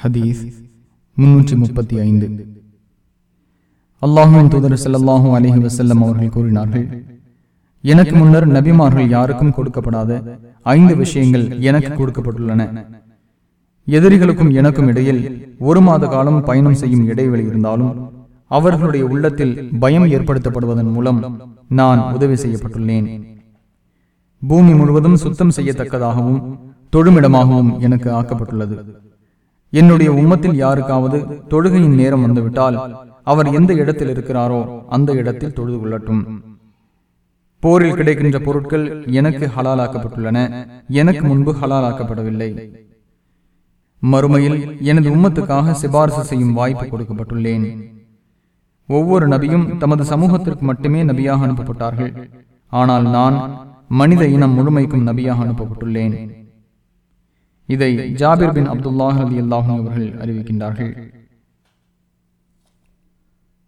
ஹதீஸ் முன்னூற்றி முப்பத்தி ஐந்து. அல்லாஹுவின் தூதர் ஸல்லல்லாஹு அலஹி வசல்லம் அவர்கள் கூறினார்கள் எனக்கு முன்னர் நபிமார்கள் யாருக்கும் கொடுக்கப்படாத ஐந்து விஷயங்கள் எனக்கு கொடுக்கப்பட்டுள்ளன. எதிரிகளுக்கும் எனக்கும் இடையில் ஒரு மாத காலம் பயணம் செய்யும் இடைவெளி இருந்தாலும் அவர்களுடைய உள்ளத்தில் பயம் ஏற்படுத்தப்படுவதன் மூலம் நான் உதவி செய்யப்பட்டுள்ளேன். பூமி முழுவதும் சுத்தம் செய்யத்தக்கதாகவும் தொழுமிடமாகவும் எனக்கு ஆக்கப்பட்டுள்ளது. என்னுடைய உம்மத்தில் யாருக்காவது தொழுகையின் நேரம் வந்துவிட்டால் அவர் எந்த இடத்தில் இருக்கிறாரோ அந்த இடத்தில் தொழுது கொள்ளட்டும். போரில் கிடைக்கின்ற பொருட்கள் எனக்கு ஹலாலாக்கப்பட்டுள்ளன எனக்கு முன்பு ஹலாலாக்கப்படவில்லை. மறுமையில் எனது உம்மத்துக்காக சிபாரிசு செய்யும் வாய்ப்பு கொடுக்கப்பட்டுள்ளேன். ஒவ்வொரு நபியும் தமது சமூகத்திற்கு மட்டுமே நபியாக அனுப்பப்பட்டார்கள். ஆனால் நான் மனித இனம் முழுமைக்கும் நபியாக அனுப்பப்பட்டுள்ளேன். இதை ஜாபிர் பின் அப்துல்லாஹ் அலி அல்லாஹும் அவர்கள் அறிவிக்கின்றார்கள்.